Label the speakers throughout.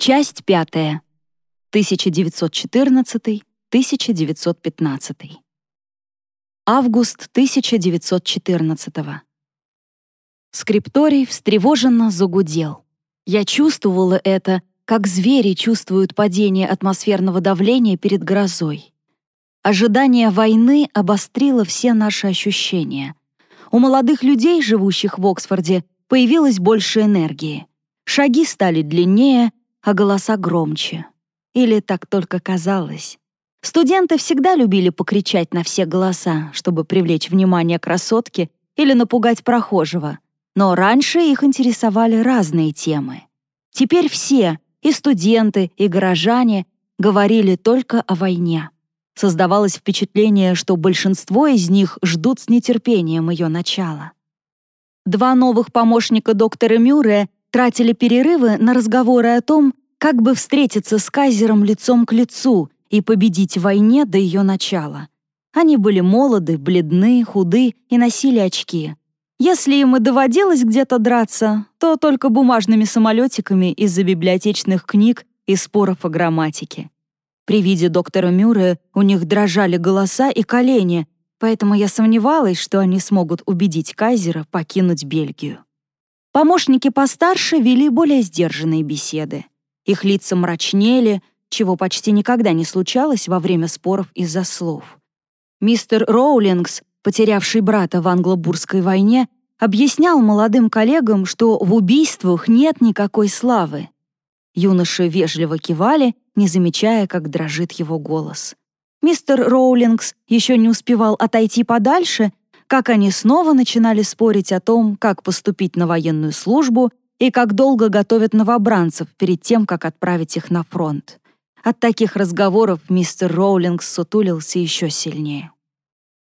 Speaker 1: Часть пятая. 1914-1915. Август 1914. Скрипторий встревоженно загудел. Я чувствовала это, как звери чувствуют падение атмосферного давления перед грозой. Ожидание войны обострило все наши ощущения. У молодых людей, живущих в Оксфорде, появилось больше энергии. Шаги стали длиннее, а голоса громче. Или так только казалось. Студенты всегда любили покричать на все голоса, чтобы привлечь внимание красотки или напугать прохожего. Но раньше их интересовали разные темы. Теперь все, и студенты, и горожане, говорили только о войне. Создавалось впечатление, что большинство из них ждут с нетерпением ее начала. Два новых помощника доктора Мюррея тратили перерывы на разговоры о том, как бы встретиться с Кайзером лицом к лицу и победить в войне до ее начала. Они были молоды, бледны, худы и носили очки. Если им и доводилось где-то драться, то только бумажными самолетиками из-за библиотечных книг и споров о грамматике. При виде доктора Мюррея у них дрожали голоса и колени, поэтому я сомневалась, что они смогут убедить Кайзера покинуть Бельгию. Помощники постарше вели более сдержанные беседы. Их лица мрачнели, чего почти никогда не случалось во время споров из-за слов. Мистер Роулингс, потерявший брата в англо-бурской войне, объяснял молодым коллегам, что в убийствах нет никакой славы. Юноши вежливо кивали не замечая, как дрожит его голос. Мистер Роулингс еще не успевал отойти подальше, как они снова начинали спорить о том, как поступить на военную службу и как долго готовят новобранцев перед тем, как отправить их на фронт. От таких разговоров мистер Роулингс сутулился еще сильнее.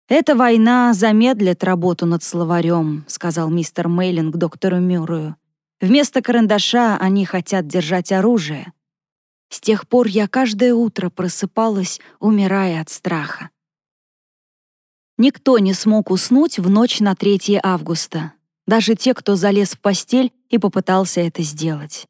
Speaker 1: «Эта война замедлит работу над словарем», — сказал мистер Мейлинг доктору Мюррею. «Вместо карандаша они хотят держать оружие. С тех пор я каждое утро просыпалась, умирая от страха. Никто не смог уснуть в ночь на 3 августа, даже те, кто залез в постель и попытался это сделать.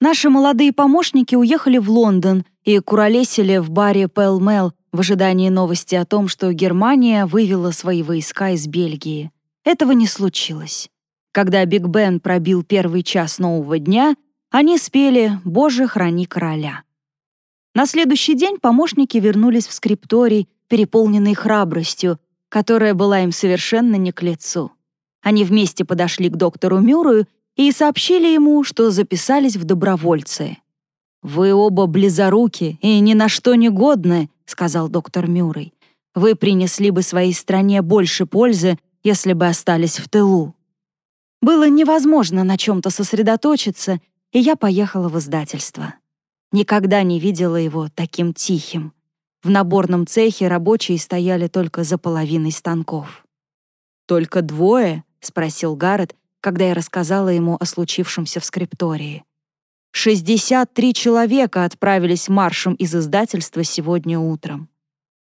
Speaker 1: Наши молодые помощники уехали в Лондон и куролесили в баре Пэл Мел в ожидании новости о том, что Германия вывела свои войска из Бельгии. Этого не случилось. Когда Биг Бен пробил первый час нового дня, они спели «Боже, храни короля». На следующий день помощники вернулись в скрипторий, переполненные храбростью, которая была им совершенно не к лицу. Они вместе подошли к доктору Мюррею и сообщили ему, что записались в добровольцы. «Вы оба близоруки и ни на что не годны», — сказал доктор Мюррей. «Вы принесли бы своей стране больше пользы, если бы остались в тылу». Было невозможно на чем-то сосредоточиться, и я поехала в издательство. Никогда не видела его таким тихим. В наборном цехе рабочие стояли только за половиной станков. «Только двое?» — спросил Гаррет, когда я рассказала ему о случившемся в скриптории. «Шестьдесят три человека отправились маршем из издательства сегодня утром.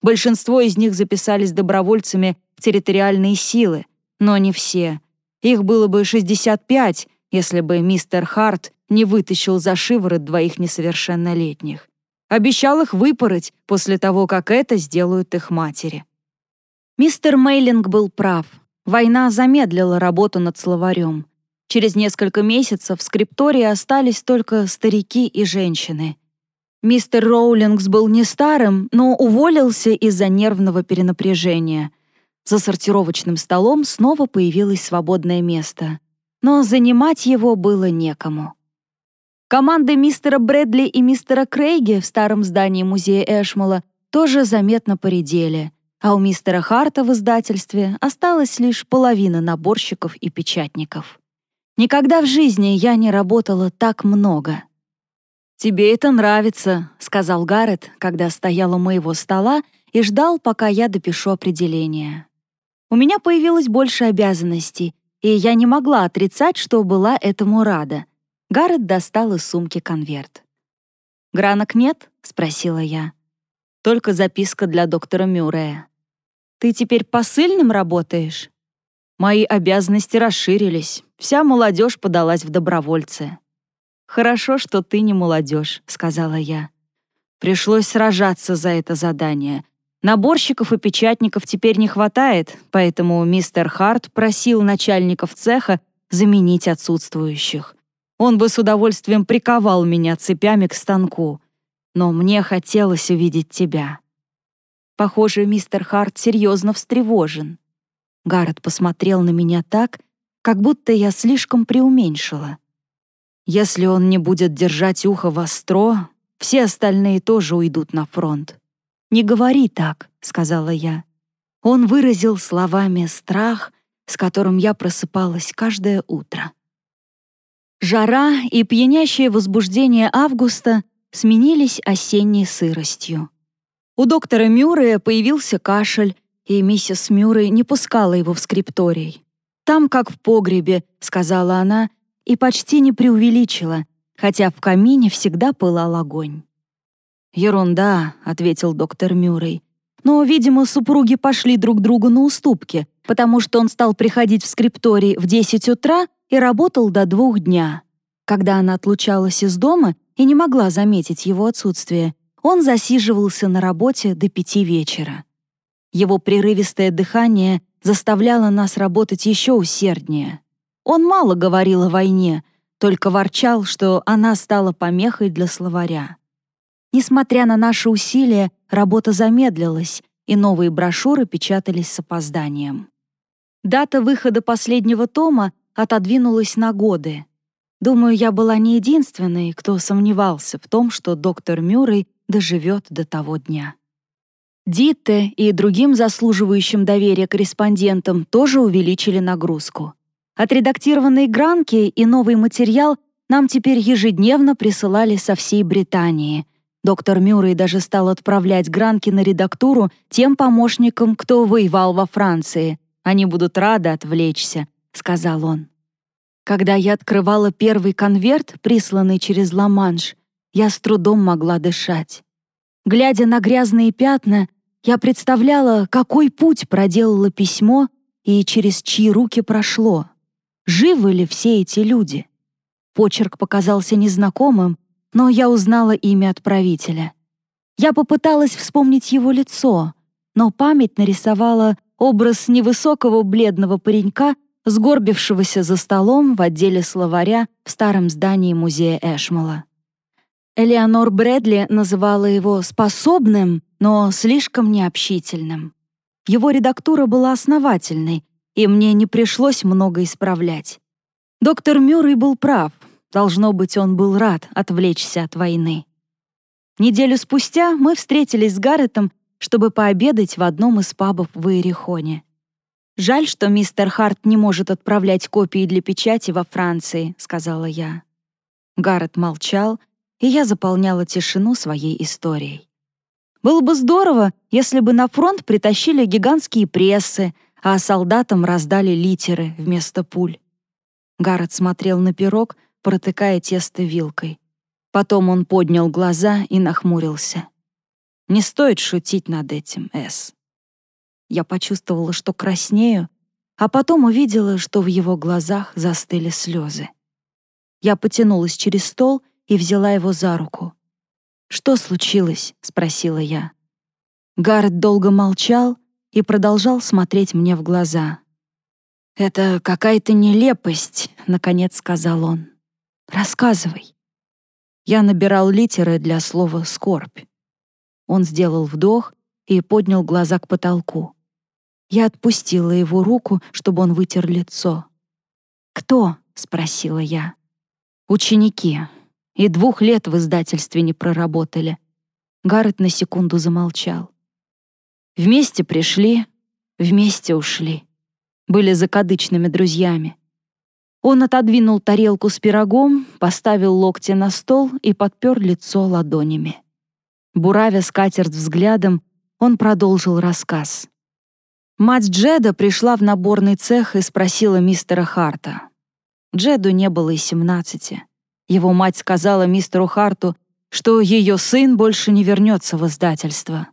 Speaker 1: Большинство из них записались добровольцами в территориальные силы, но не все. Их было бы 65, если бы мистер Харт не вытащил за шиворот двоих несовершеннолетних. Обещал их выпороть после того, как это сделают их матери. Мистер Мейлинг был прав. Война замедлила работу над словарем. Через несколько месяцев в скриптории остались только старики и женщины. Мистер Роулингс был не старым, но уволился из-за нервного перенапряжения. За сортировочным столом снова появилось свободное место. Но занимать его было некому. Команды мистера Брэдли и мистера Крейги в старом здании музея Эшмола тоже заметно поредели, а у мистера Харта в издательстве осталась лишь половина наборщиков и печатников. Никогда в жизни я не работала так много. «Тебе это нравится», — сказал Гаррет, когда стоял у моего стола и ждал, пока я допишу определение. У меня появилось больше обязанностей, и я не могла отрицать, что была этому рада. Гаррет достал из сумки конверт. «Гранок нет?» — спросила я. «Только записка для доктора Мюррея». «Ты теперь посыльным работаешь?» «Мои обязанности расширились. Вся молодежь подалась в добровольцы». «Хорошо, что ты не молодежь», — сказала я. Пришлось сражаться за это задание. Наборщиков и печатников теперь не хватает, поэтому мистер Харт просил начальников цеха заменить отсутствующих. Он бы с удовольствием приковал меня цепями к станку. Но мне хотелось увидеть тебя. Похоже, мистер Харт серьезно встревожен. Гаррет посмотрел на меня так, как будто я слишком преуменьшила. Если он не будет держать ухо востро, все остальные тоже уйдут на фронт. «Не говори так», — сказала я. Он выразил словами страх, с которым я просыпалась каждое утро. Жара и пьянящее возбуждение августа сменились осенней сыростью. У доктора Мюррея появился кашель, и миссис Мюррей не пускала его в скрипторий. «Там, как в погребе», — сказала она, и почти не преувеличила, хотя в камине всегда пылал огонь. «Ерунда», — ответил доктор Мюррей. «Но, видимо, супруги пошли друг другу на уступки, потому что он стал приходить в скрипторий в 10 утра и работал до двух дня. Когда она отлучалась из дома и не могла заметить его отсутствие, он засиживался на работе до пяти вечера. Его прерывистое дыхание заставляло нас работать еще усерднее. Он мало говорил о войне, только ворчал, что она стала помехой для словаря. Несмотря на наши усилия, работа замедлилась, и новые брошюры печатались с опозданием. Дата выхода последнего тома отодвинулась на годы. Думаю, я была не единственной, кто сомневался в том, что доктор Мюррей доживет до того дня. Дитте и другим заслуживающим доверия корреспондентам тоже увеличили нагрузку. Отредактированные гранки и новый материал нам теперь ежедневно присылали со всей Британии. Доктор Мюррей даже стал отправлять гранки на редактуру тем помощникам, кто воевал во Франции. Они будут рады отвлечься, сказал он. Когда я открывала первый конверт, присланный через Ла-Манш, я с трудом могла дышать. Глядя на грязные пятна, я представляла, какой путь проделало письмо и через чьи руки прошло. Живы ли все эти люди? Почерк показался незнакомым, но я узнала имя отправителя. Я попыталась вспомнить его лицо, но память нарисовала образ невысокого бледного паренька, сгорбившегося за столом в отделе словаря в старом здании музея Эшмала. Элеонор Брэдли называла его способным, но слишком необщительным. Его редактура была основательной, и мне не пришлось много исправлять. Доктор Мюррей был прав. Должно быть, он был рад отвлечься от войны. Неделю спустя мы встретились с Гарретом, чтобы пообедать в одном из пабов в Иерихоне. «Жаль, что мистер Харт не может отправлять копии для печати во Франции», — сказала я. Гаррет молчал, и я заполняла тишину своей историей. Было бы здорово, если бы на фронт притащили гигантские прессы, а солдатам раздали литеры вместо пуль. Гаррет смотрел на пирог, протыкая тесто вилкой. Потом он поднял глаза и нахмурился. «Не стоит шутить над этим, Эс». Я почувствовала, что краснею, а потом увидела, что в его глазах застыли слезы. Я потянулась через стол и взяла его за руку. «Что случилось?» — спросила я. Гаррет долго молчал, и продолжал смотреть мне в глаза. «Это какая-то нелепость», — наконец сказал он. «Рассказывай». Я набирал литеры для слова «скорбь». Он сделал вдох и поднял глаза к потолку. Я отпустила его руку, чтобы он вытер лицо. «Кто?» — спросила я. «Ученики. И двух лет в издательстве не проработали». Гаррет на секунду замолчал. Вместе пришли, вместе ушли. Были закадычными друзьями. Он отодвинул тарелку с пирогом, поставил локти на стол и подпер лицо ладонями. Буравя скатерть взглядом, он продолжил рассказ. Мать Джеда пришла в наборный цех и спросила мистера Харта. Джеду не было и семнадцати. Его мать сказала мистеру Харту, что ее сын больше не вернется в издательство.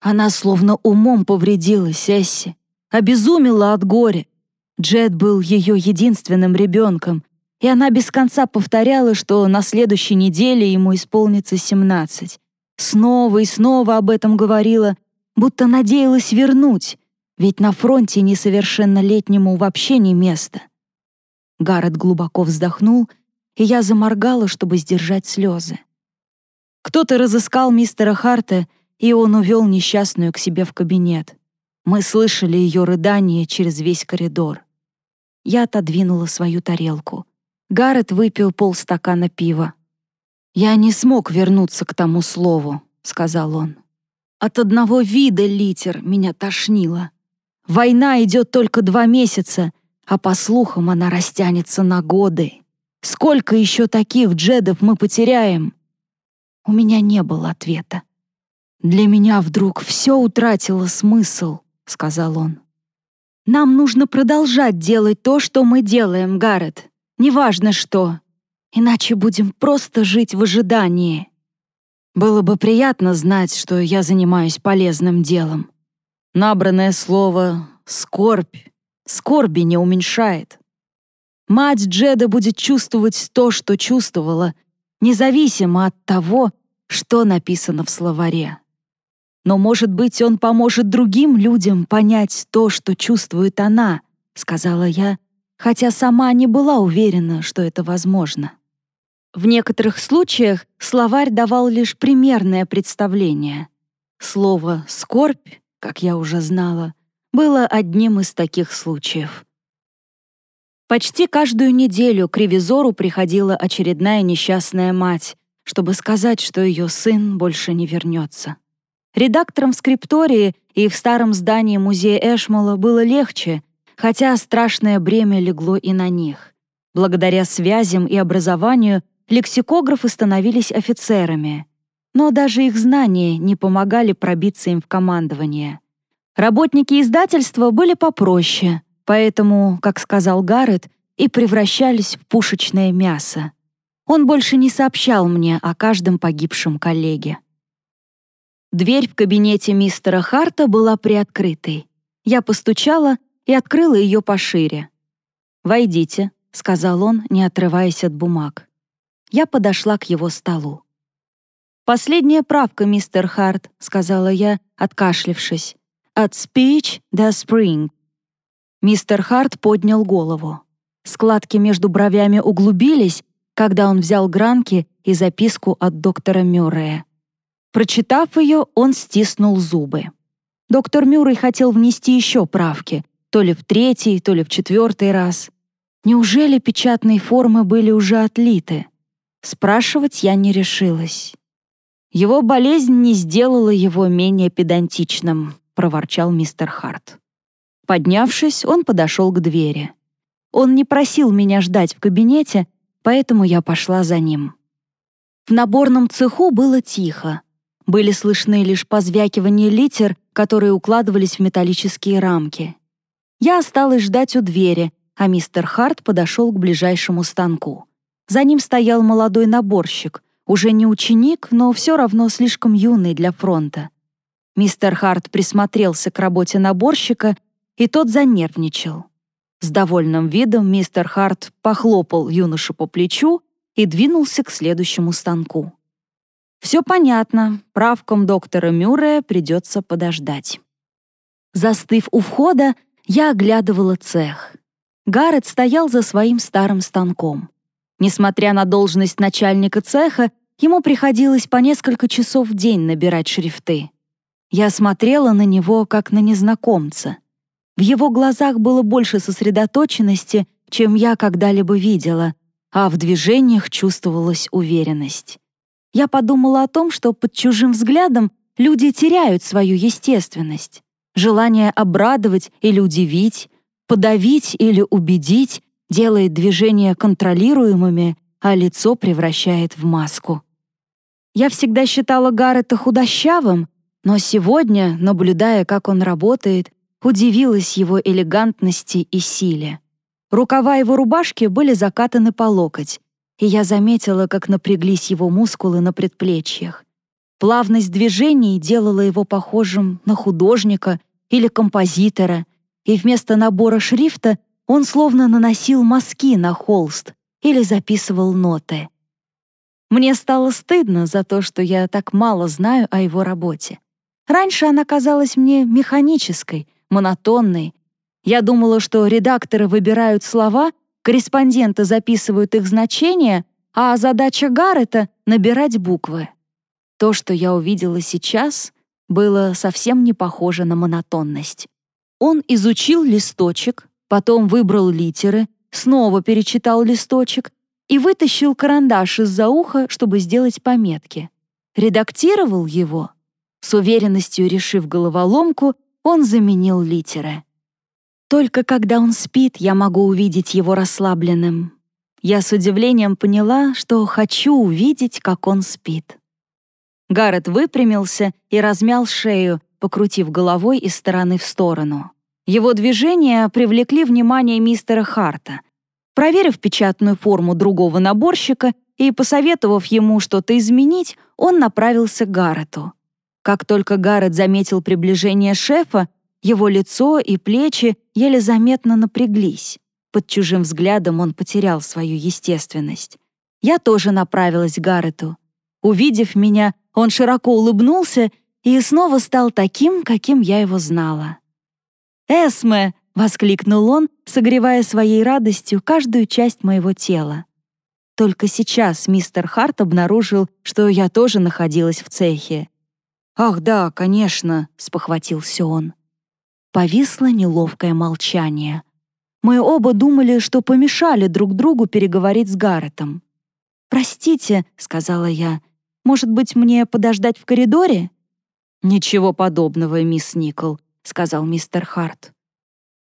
Speaker 1: Она словно умом повредилась Эсси, обезумела от горя. Джет был ее единственным ребенком, и она без конца повторяла, что на следующей неделе ему исполнится 17. Снова и снова об этом говорила, будто надеялась вернуть, ведь на фронте несовершеннолетнему вообще не место. Гаррет глубоко вздохнул, и я заморгала, чтобы сдержать слезы. Кто-то разыскал мистера Харта, и он увел несчастную к себе в кабинет. Мы слышали ее рыдание через весь коридор. Я отодвинула свою тарелку. Гаррет выпил полстакана пива. «Я не смог вернуться к тому слову», — сказал он. «От одного вида литер меня тошнило. Война идет только два месяца, а по слухам она растянется на годы. Сколько еще таких джедов мы потеряем?» У меня не было ответа. «Для меня вдруг все утратило смысл», — сказал он. «Нам нужно продолжать делать то, что мы делаем, Гаррет. Неважно что. Иначе будем просто жить в ожидании. Было бы приятно знать, что я занимаюсь полезным делом. Набранное слово «скорбь» скорби не уменьшает. Мать Джеда будет чувствовать то, что чувствовала, независимо от того, что написано в словаре. Но, может быть, он поможет другим людям понять то, что чувствует она, сказала я, хотя сама не была уверена, что это возможно. В некоторых случаях словарь давал лишь примерное представление. Слово «скорбь», как я уже знала, было одним из таких случаев. Почти каждую неделю к ревизору приходила очередная несчастная мать, чтобы сказать, что ее сын больше не вернется. Редакторам в скриптории и в старом здании музея Эшмола было легче, хотя страшное бремя легло и на них. Благодаря связям и образованию лексикографы становились офицерами, но даже их знания не помогали пробиться им в командование. Работники издательства были попроще, поэтому, как сказал Гаррет, и превращались в пушечное мясо. Он больше не сообщал мне о каждом погибшем коллеге. Дверь в кабинете мистера Харта была приоткрытой. Я постучала и открыла ее пошире. «Войдите», — сказал он, не отрываясь от бумаг. Я подошла к его столу. «Последняя правка, мистер Харт», — сказала я, откашлившись. «От speech до spring». Мистер Харт поднял голову. Складки между бровями углубились, когда он взял гранки и записку от доктора Мюррея. Прочитав ее, он стиснул зубы. Доктор Мюррей хотел внести еще правки, то ли в третий, то ли в четвертый раз. Неужели печатные формы были уже отлиты? Спрашивать я не решилась. Его болезнь не сделала его менее педантичным, проворчал мистер Харт. Поднявшись, он подошел к двери. Он не просил меня ждать в кабинете, поэтому я пошла за ним. В наборном цеху было тихо. Были слышны лишь позвякивание литер, которые укладывались в металлические рамки. Я осталась ждать у двери, а мистер Харт подошел к ближайшему станку. За ним стоял молодой наборщик, уже не ученик, но все равно слишком юный для фронта. Мистер Харт присмотрелся к работе наборщика, и тот занервничал. С довольным видом мистер Харт похлопал юношу по плечу и двинулся к следующему станку. Все понятно, правкам доктора Мюррея придется подождать. Застыв у входа, я оглядывала цех. Гаррет стоял за своим старым станком. Несмотря на должность начальника цеха, ему приходилось по несколько часов в день набирать шрифты. Я смотрела на него, как на незнакомца. В его глазах было больше сосредоточенности, чем я когда-либо видела, а в движениях чувствовалась уверенность. Я подумала о том, что под чужим взглядом люди теряют свою естественность. Желание обрадовать или удивить, подавить или убедить делает движения контролируемыми, а лицо превращает в маску. Я всегда считала Гаррета худощавым, но сегодня, наблюдая, как он работает, удивилась его элегантности и силе. Рукава его рубашки были закатаны по локоть, и я заметила, как напряглись его мускулы на предплечьях. Плавность движений делала его похожим на художника или композитора, и вместо набора шрифта он словно наносил мазки на холст, или записывал ноты. Мне стало стыдно за то, что я так мало знаю о его работе. Раньше она казалась мне механической, монотонной. Я думала, что редакторы выбирают слова, корреспонденты записывают их значения, а задача Гаррета — набирать буквы. То, что я увидела сейчас, было совсем не похоже на монотонность. Он изучил листочек, потом выбрал литеры, снова перечитал листочек и вытащил карандаш из-за уха, чтобы сделать пометки. Редактировал его. С уверенностью решив головоломку, он заменил литеры. Только когда он спит, я могу увидеть его расслабленным. Я с удивлением поняла, что хочу увидеть, как он спит. Гаррет выпрямился и размял шею, покрутив головой из стороны в сторону. Его движения привлекли внимание мистера Харта. Проверив печатную форму другого наборщика и посоветовав ему что-то изменить, он направился к Гаррету. Как только Гаррет заметил приближение шефа, его лицо и плечи еле заметно напряглись. Под чужим взглядом он потерял свою естественность. Я тоже направилась к Гаррету. Увидев меня, он широко улыбнулся и снова стал таким, каким я его знала. «Эсме!» — воскликнул он, согревая своей радостью каждую часть моего тела. Только сейчас мистер Харт обнаружил, что я тоже находилась в цехе. «Ах, да, конечно», — спохватился он. Повисло неловкое молчание. Мы оба думали, что помешали друг другу переговорить с Гарретом. «Простите», — сказала я, может быть, мне подождать в коридоре?» «Ничего подобного, мисс Никол», — сказал мистер Харт.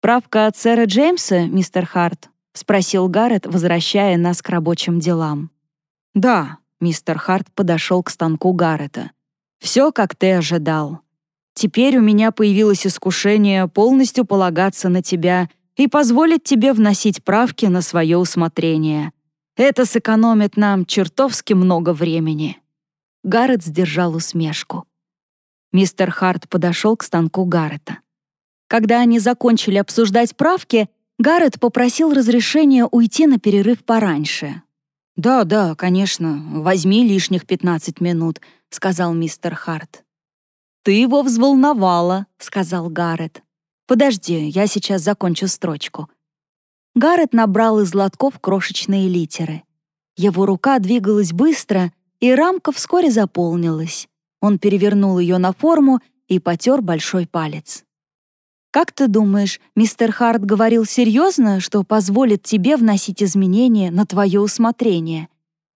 Speaker 1: «Правка от сэра Джеймса, мистер Харт?» — спросил Гаррет, возвращая нас к рабочим делам. «Да», — мистер Харт подошел к станку Гаррета. «Все, как ты ожидал. Теперь у меня появилось искушение полностью полагаться на тебя и позволить тебе вносить правки на свое усмотрение. Это сэкономит нам чертовски много времени». Гаррет сдержал усмешку. Мистер Харт подошел к станку Гаррета. Когда они закончили обсуждать правки, Гаррет попросил разрешения уйти на перерыв пораньше. «Да, да, конечно, возьми лишних 15 минут», — сказал мистер Харт. «Ты его взволновала», — сказал Гаррет. «Подожди, я сейчас закончу строчку». Гаррет набрал из лотков крошечные литеры. Его рука двигалась быстро, и рамка вскоре заполнилась. Он перевернул ее на форму и потер большой палец. «Как ты думаешь, мистер Харт говорил серьезно, что позволит тебе вносить изменения на твое усмотрение?»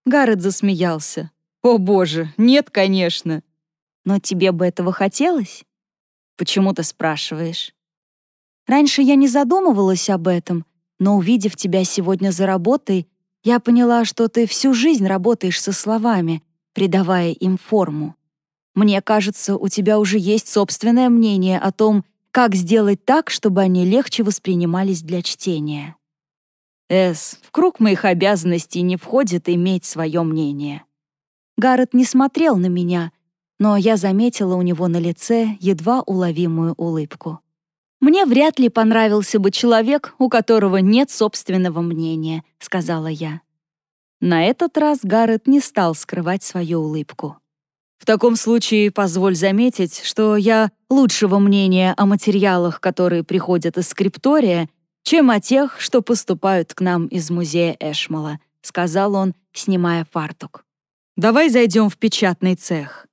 Speaker 1: Гаррет засмеялся. «О боже, нет, конечно!» «Но тебе бы этого хотелось?» «Почему ты спрашиваешь?» «Раньше я не задумывалась об этом, но, увидев тебя сегодня за работой, я поняла, что ты всю жизнь работаешь со словами, придавая им форму. Мне кажется, у тебя уже есть собственное мнение о том, как сделать так, чтобы они легче воспринимались для чтения. Эс, в круг моих обязанностей не входит иметь свое мнение. Гаррет не смотрел на меня, но я заметила у него на лице едва уловимую улыбку. «Мне вряд ли понравился бы человек, у которого нет собственного мнения», — сказала я. На этот раз Гаррет не стал скрывать свою улыбку. «В таком случае позволь заметить, что я лучшего мнения о материалах, которые приходят из скриптория, чем о тех, что поступают к нам из музея Эшмала», — сказал он, снимая фартук. «Давай зайдем в печатный цех».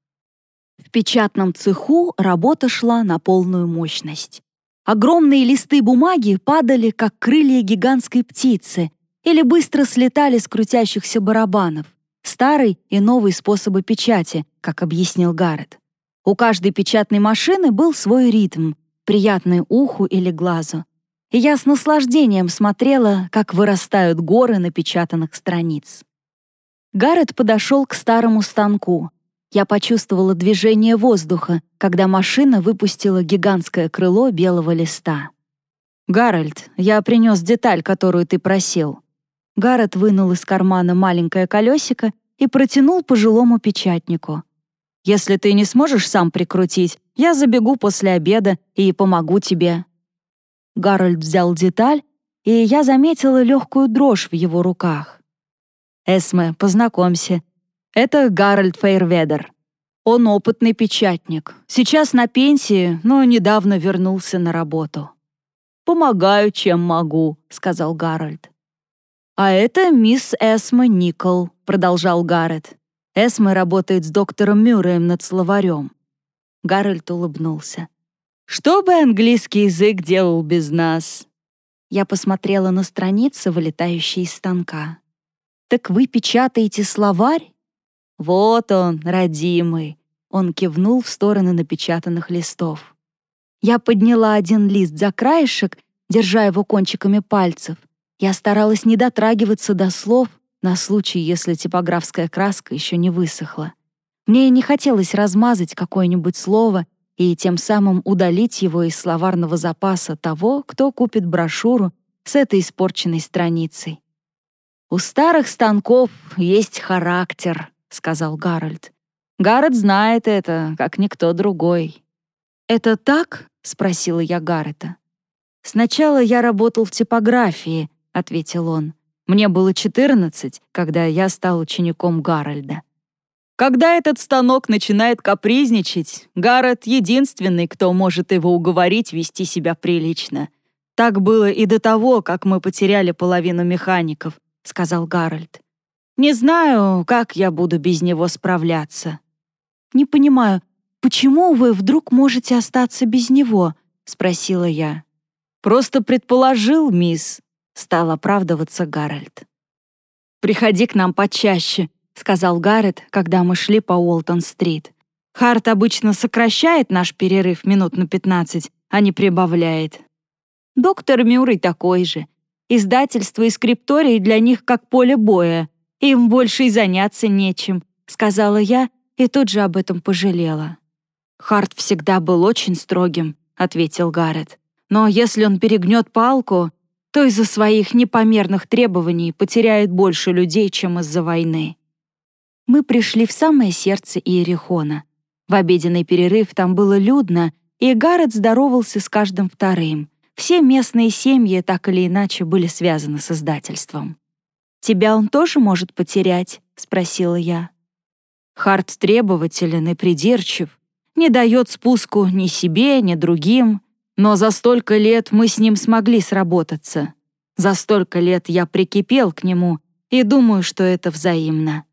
Speaker 1: В печатном цеху работа шла на полную мощность. Огромные листы бумаги падали, как крылья гигантской птицы, или быстро слетали с крутящихся барабанов. Старый и новый способы печати, как объяснил Гаррет. У каждой печатной машины был свой ритм, приятный уху или глазу. И я с наслаждением смотрела, как вырастают горы напечатанных страниц. Гаррет подошел к старому станку — я почувствовала движение воздуха, когда машина выпустила гигантское крыло белого листа. «Гарольд, я принес деталь, которую ты просил». Гаррет вынул из кармана маленькое колесико и протянул пожилому печатнику. «Если ты не сможешь сам прикрутить, я забегу после обеда и помогу тебе». Гарольд взял деталь, и я заметила легкую дрожь в его руках. Эсме, познакомься. Это Гарольд Фейрведер. Он опытный печатник. Сейчас на пенсии, но недавно вернулся на работу. «Помогаю, чем могу», — сказал Гарольд. «А это мисс Эсма Никол», — продолжал Гаррет. «Эсма работает с доктором Мюрреем над словарем». Гарольд улыбнулся. «Что бы английский язык делал без нас?» Я посмотрела на страницы, вылетающие из станка. «Так вы печатаете словарь?» «Вот он, родимый!» Он кивнул в стороны напечатанных листов. Я подняла один лист за краешек, держа его кончиками пальцев. Я старалась не дотрагиваться до слов на случай, если типографская краска еще не высохла. Мне не хотелось размазать какое-нибудь слово и тем самым удалить его из словарного запаса того, кто купит брошюру с этой испорченной страницей. «У старых станков есть характер», — сказал Гарольд. «Гаррет знает это, как никто другой». «Это так?» — спросила я Гаррета. «Сначала я работал в типографии», — ответил он. «Мне было 14, когда я стал учеником Гарольда». Когда этот станок начинает капризничать, Гаррет — единственный, кто может его уговорить вести себя прилично. «Так было и до того, как мы потеряли половину механиков», — сказал Гарольд. «Не знаю, как я буду без него справляться». «Не понимаю, «Почему вы вдруг можете остаться без него?» — спросила я. «Просто предположил, мисс», — стал оправдываться Гарольд. «Приходи к нам почаще», — сказал Гаррет, когда мы шли по Уолтон-стрит. «Харт обычно сокращает наш перерыв минут на пятнадцать, а не прибавляет. Доктор Мюррей такой же. Издательство и скриптории для них как поле боя. Им больше и заняться нечем», — сказала я и тут же об этом пожалела. «Харт всегда был очень строгим», — ответил Гаррет. «Но если он перегнет палку, то из-за своих непомерных требований потеряет больше людей, чем из-за войны». Мы пришли в самое сердце Иерихона. В обеденный перерыв там было людно, и Гаррет здоровался с каждым вторым. Все местные семьи так или иначе были связаны с издательством. «Тебя он тоже может потерять?» — спросила я. Харт требователен и придирчив, не дает спуску ни себе, ни другим. Но за столько лет мы с ним смогли сработаться. За столько лет я прикипел к нему и думаю, что это взаимно.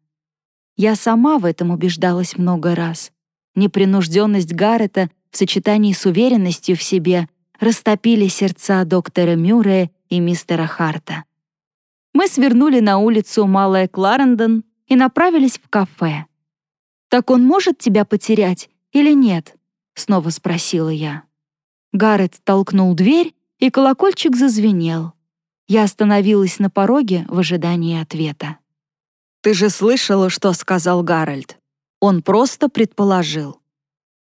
Speaker 1: Я сама в этом убеждалась много раз. Непринужденность Гаррета в сочетании с уверенностью в себе растопили сердца доктора Мюррея и мистера Харта. Мы свернули на улицу Малая Кларендон и направились в кафе. «Так он может тебя потерять или нет?» — снова спросила я. Гаррет толкнул дверь, и колокольчик зазвенел. Я остановилась на пороге в ожидании ответа. «Ты же слышала, что сказал Гарольд? Он просто предположил».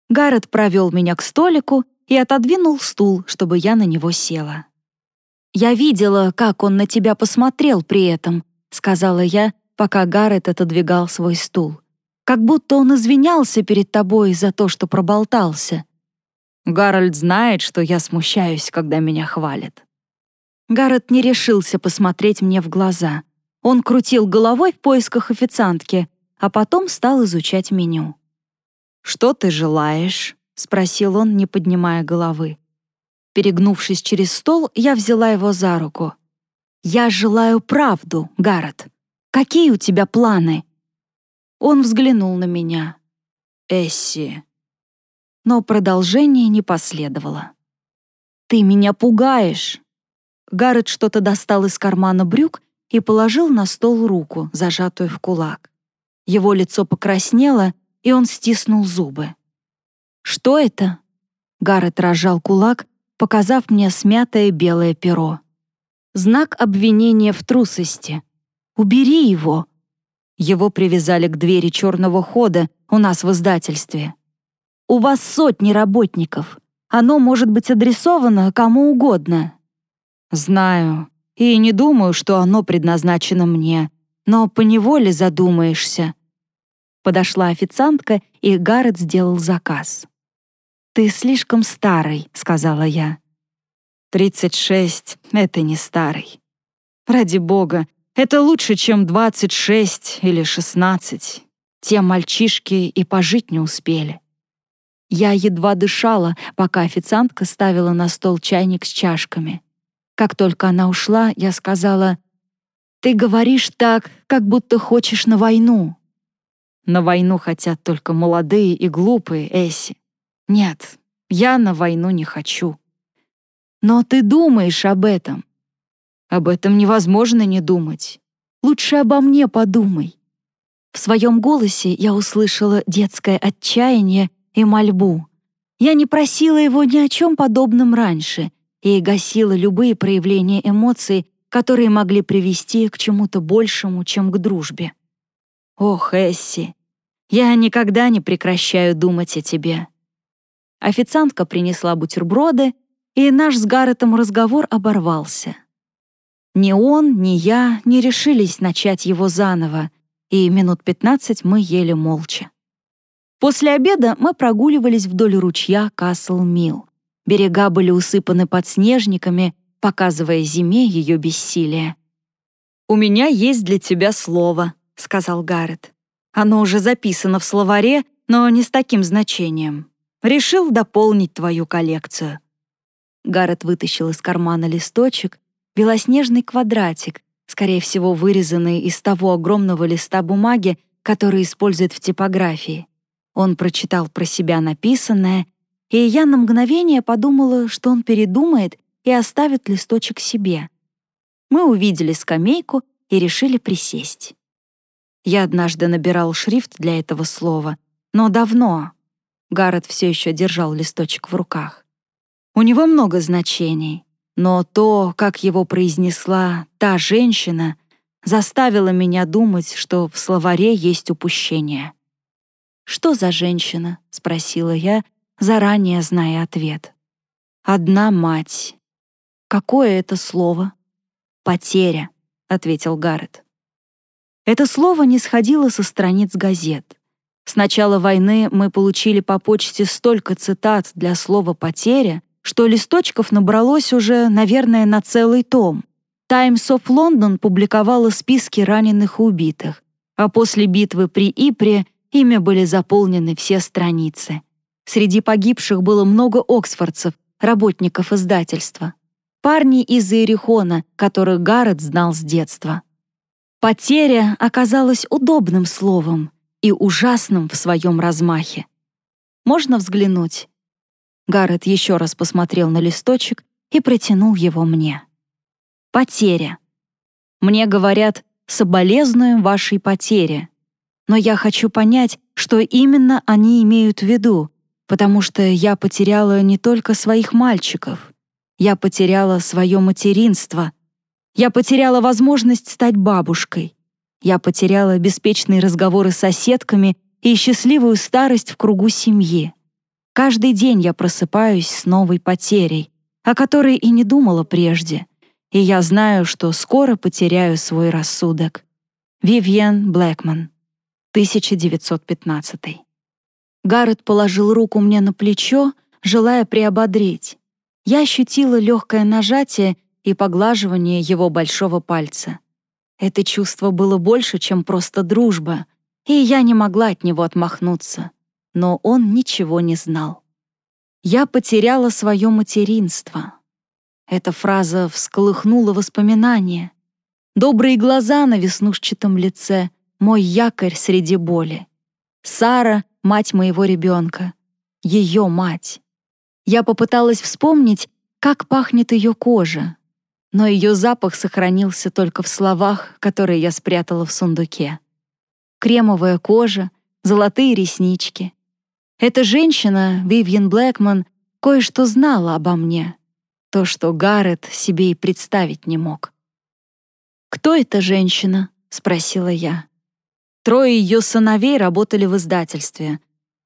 Speaker 1: Гаррет провел меня к столику и отодвинул стул, чтобы я на него села. «Я видела, как он на тебя посмотрел при этом», — сказала я, пока Гаррет отодвигал свой стул как будто он извинялся перед тобой за то, что проболтался. Гарольд знает, что я смущаюсь, когда меня хвалят. Гаррет не решился посмотреть мне в глаза. Он крутил головой в поисках официантки, а потом стал изучать меню. «Что ты желаешь?» — спросил он, не поднимая головы. Перегнувшись через стол, я взяла его за руку. «Я желаю правду, Гаррет. Какие у тебя планы?» Он взглянул на меня. «Эсси». Но продолжение не последовало. «Ты меня пугаешь!» Гаррет что-то достал из кармана брюк и положил на стол руку, зажатую в кулак. Его лицо покраснело, и он стиснул зубы. «Что это?» Гаррет разжал кулак, показав мне смятое белое перо. «Знак обвинения в трусости. Убери его!» Его привязали к двери черного хода у нас в издательстве. У вас сотни работников. Оно может быть адресовано кому угодно. Знаю. И не думаю, что оно предназначено мне. Но поневоле задумаешься. Подошла официантка, и Гаррет сделал заказ. «Ты слишком старый», — сказала я. «Тридцать шесть — это не старый. Ради бога, Это лучше, чем 26 или 16. Те мальчишки и пожить не успели. Я едва дышала, пока официантка ставила на стол чайник с чашками. Как только она ушла, я сказала, «Ты говоришь так, как будто хочешь на войну». На войну хотят только молодые и глупые, Эсси. Нет, я на войну не хочу. Но ты думаешь об этом. Об этом невозможно не думать. Лучше обо мне подумай. В своем голосе я услышала детское отчаяние и мольбу. Я не просила его ни о чем подобном раньше и гасила любые проявления эмоций, которые могли привести к чему-то большему, чем к дружбе. «Ох, Эсси, я никогда не прекращаю думать о тебе». Официантка принесла бутерброды, и наш с Гарретом разговор оборвался. Ни он, ни я не решились начать его заново, и минут пятнадцать мы ели молча. После обеда мы прогуливались вдоль ручья Касл-Милл. Берега были усыпаны подснежниками, показывая зиме ее бессилие. «У меня есть для тебя слово», — сказал Гаррет. «Оно уже записано в словаре, но не с таким значением. Решил дополнить твою коллекцию». Гаррет вытащил из кармана листочек, белоснежный квадратик, скорее всего, вырезанный из того огромного листа бумаги, который используют в типографии. Он прочитал про себя написанное, и я на мгновение подумала, что он передумает и оставит листочек себе. Мы увидели скамейку и решили присесть. Я однажды набирал шрифт для этого слова, но давно. Гаррет все еще держал листочек в руках. У него много значений, но то, как его произнесла та женщина, заставило меня думать, что в словаре есть упущение. «Что за женщина?» — спросила я, заранее зная ответ. «Одна мать». «Какое это слово?» «Потеря», — ответил Гаррет. Это слово не сходило со страниц газет. С начала войны мы получили по почте столько цитат для слова «потеря», что листочков набралось уже, наверное, на целый том. Times of London публиковала списки раненых и убитых, а после битвы при Ипре ими были заполнены все страницы. Среди погибших было много оксфордцев, работников издательства. Парни из Иерихона, которых Гаррет знал с детства. Потеря оказалась удобным словом и ужасным в своем размахе. Можно взглянуть? Гаррет еще раз посмотрел на листочек и протянул его мне. Потеря. Мне говорят, соболезнуем вашей потере, но я хочу понять, что именно они имеют в виду, потому что я потеряла не только своих мальчиков. Я потеряла свое материнство. Я потеряла возможность стать бабушкой. Я потеряла беспечные разговоры с соседками и счастливую старость в кругу семьи. Каждый день я просыпаюсь с новой потерей, о которой и не думала прежде, и я знаю, что скоро потеряю свой рассудок. Вивьен Блэкман 1915. Гаррет положил руку мне на плечо, желая приободрить. Я ощутила легкое нажатие и поглаживание его большого пальца. Это чувство было больше, чем просто дружба, и я не могла от него отмахнуться. Но он ничего не знал. Я потеряла свое материнство. Эта фраза всколыхнула воспоминания. Добрые глаза на веснушчатом лице — мой якорь среди боли. Сара — мать моего ребенка. Ее мать. Я попыталась вспомнить, как пахнет ее кожа, но ее запах сохранился только в словах, которые я спрятала в сундуке. Кремовая кожа, золотые реснички. Эта женщина, Вивьен Блэкман, кое-что знала обо мне. То, что Гаррет себе и представить не мог. «Кто эта женщина?» — спросила я. Трое ее сыновей работали в издательстве.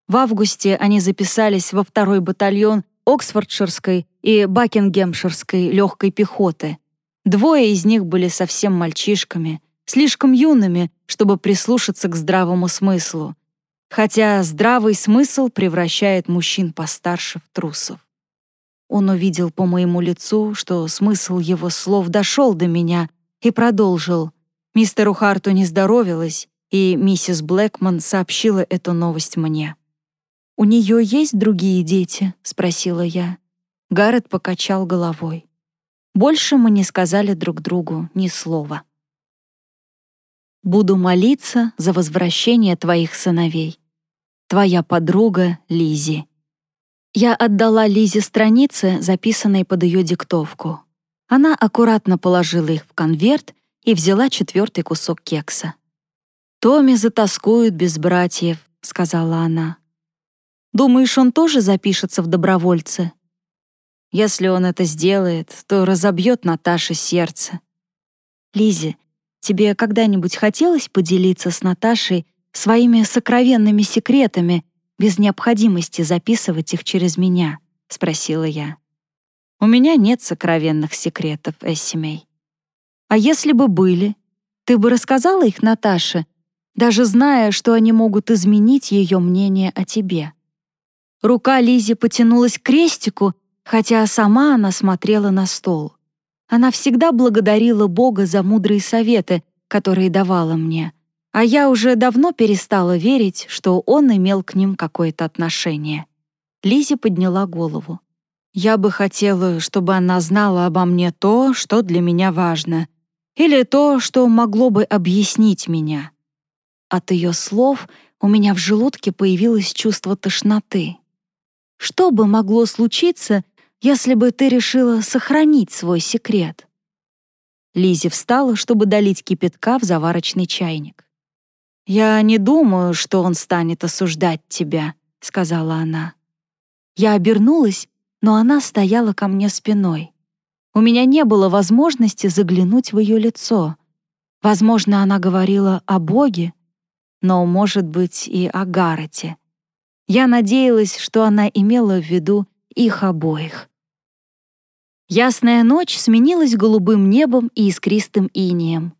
Speaker 1: В августе они записались во второй батальон Оксфордширской и Бакингемширской легкой пехоты. Двое из них были совсем мальчишками, слишком юными, чтобы прислушаться к здравому смыслу. Хотя здравый смысл превращает мужчин постарше в трусов. Он увидел по моему лицу, что смысл его слов дошел до меня, и продолжил. Мистеру Харту не здоровилось, и миссис Блэкман сообщила эту новость мне. «У нее есть другие дети?» — спросила я. Гаррет покачал головой. Больше мы не сказали друг другу ни слова. «Буду молиться за возвращение твоих сыновей. Твоя подруга Лизи. Я отдала Лизе страницы, записанные под ее диктовку. Она аккуратно положила их в конверт и взяла четвертый кусок кекса. «Томми затаскует без братьев», — сказала она. «Думаешь, он тоже запишется в добровольцы?» «Если он это сделает, то разобьет Наташе сердце». Лизе, тебе когда-нибудь хотелось поделиться с Наташей своими сокровенными секретами без необходимости записывать их через меня?» — спросила я. «У меня нет сокровенных секретов, Эссимей». «А если бы были, ты бы рассказала их Наташе, даже зная, что они могут изменить ее мнение о тебе?» Рука Лизи потянулась к крестику, хотя сама она смотрела на стол. Она всегда благодарила Бога за мудрые советы, которые давала мне, а я уже давно перестала верить, что он имел к ним какое-то отношение. Лизи подняла голову. «Я бы хотела, чтобы она знала обо мне то, что для меня важно, или то, что могло бы объяснить меня». От ее слов у меня в желудке появилось чувство тошноты. Что бы могло случиться, если бы ты решила сохранить свой секрет? Лизи встала, чтобы долить кипятка в заварочный чайник. «Я не думаю, что он станет осуждать тебя», — сказала она. Я обернулась, но она стояла ко мне спиной. У меня не было возможности заглянуть в ее лицо. Возможно, она говорила о Боге, но, может быть, и о Гаррете. Я надеялась, что она имела в виду их обоих. Ясная ночь сменилась голубым небом и искристым инием.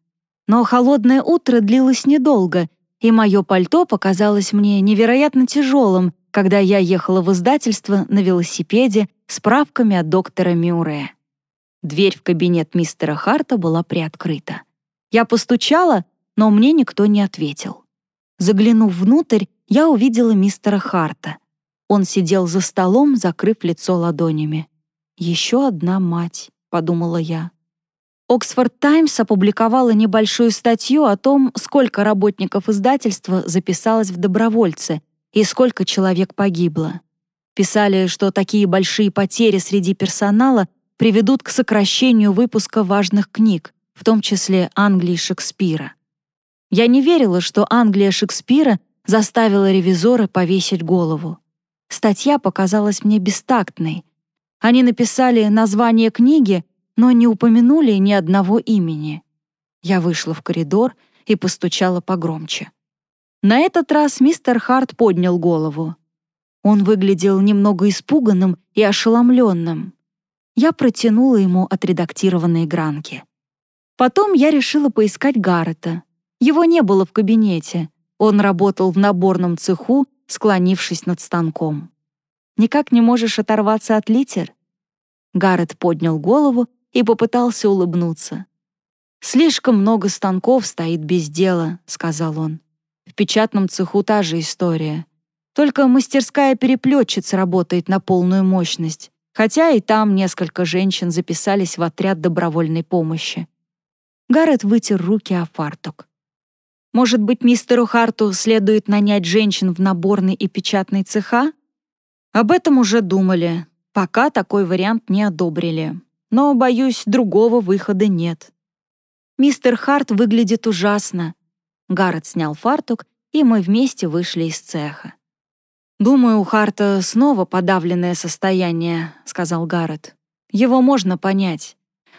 Speaker 1: Но холодное утро длилось недолго, и мое пальто показалось мне невероятно тяжелым, когда я ехала в издательство на велосипеде с правками от доктора Мюррея. Дверь в кабинет мистера Харта была приоткрыта. Я постучала, но мне никто не ответил. Заглянув внутрь, я увидела мистера Харта. Он сидел за столом, закрыв лицо ладонями. «Еще одна мать», — подумала я. Оксфорд Таймс опубликовала небольшую статью о том, сколько работников издательства записалось в добровольцы и сколько человек погибло. Писали, что такие большие потери среди персонала приведут к сокращению выпуска важных книг, в том числе Англии Шекспира. Я не верила, что Англия Шекспира заставила ревизора повесить голову. Статья показалась мне бестактной. Они написали название книги — но не упомянули ни одного имени. Я вышла в коридор и постучала погромче. На этот раз мистер Харт поднял голову. Он выглядел немного испуганным и ошеломленным. Я протянула ему отредактированные гранки. Потом я решила поискать Гаррета. Его не было в кабинете. Он работал в наборном цеху, склонившись над станком. «Никак не можешь оторваться от литер?» Гаррет поднял голову и попытался улыбнуться. «Слишком много станков стоит без дела», — сказал он. «В печатном цеху та же история. Только мастерская переплетчица работает на полную мощность, хотя и там несколько женщин записались в отряд добровольной помощи». Гаррет вытер руки о фартук. «Может быть, мистеру Харту следует нанять женщин в наборный и печатный цеха?» «Об этом уже думали. Пока такой вариант не одобрили но, боюсь, другого выхода нет. Мистер Харт выглядит ужасно. Гаррет снял фартук, и мы вместе вышли из цеха. «Думаю, у Харта снова подавленное состояние», — сказал Гаррет. «Его можно понять.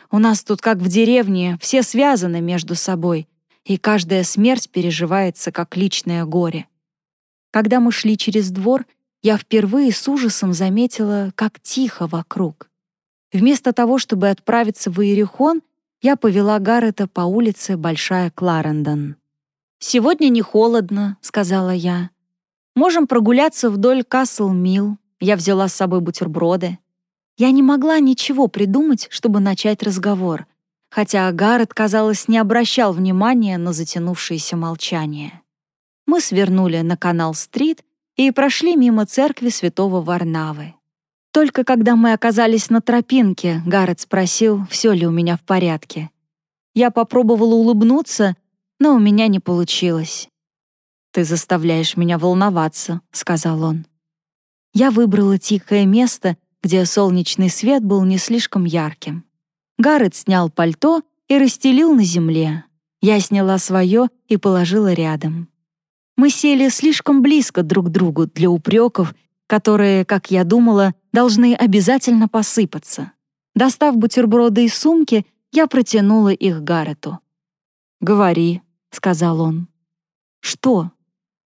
Speaker 1: У нас тут, как в деревне, все связаны между собой, и каждая смерть переживается как личное горе». Когда мы шли через двор, я впервые с ужасом заметила, как тихо вокруг. Вместо того, чтобы отправиться в Иерихон, я повела Гаррета по улице Большая Кларендон. «Сегодня не холодно», — сказала я. «Можем прогуляться вдоль Касл-Милл. Я взяла с собой бутерброды». Я не могла ничего придумать, чтобы начать разговор. Хотя Гаррет, казалось, не обращал внимания на затянувшееся молчание. Мы свернули на канал-стрит и прошли мимо церкви святого Варнавы. Только когда мы оказались на тропинке, Гаррет спросил, все ли у меня в порядке. Я попробовала улыбнуться, но у меня не получилось. «Ты заставляешь меня волноваться», — сказал он. Я выбрала тихое место, где солнечный свет был не слишком ярким. Гаррет снял пальто и расстелил на земле. Я сняла свое и положила рядом. Мы сели слишком близко друг к другу для упреков, которые, как я думала, должны обязательно посыпаться. Достав бутерброды из сумки, я протянула их Гаррету. «Говори», — сказал он. «Что?»